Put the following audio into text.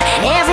Yeah.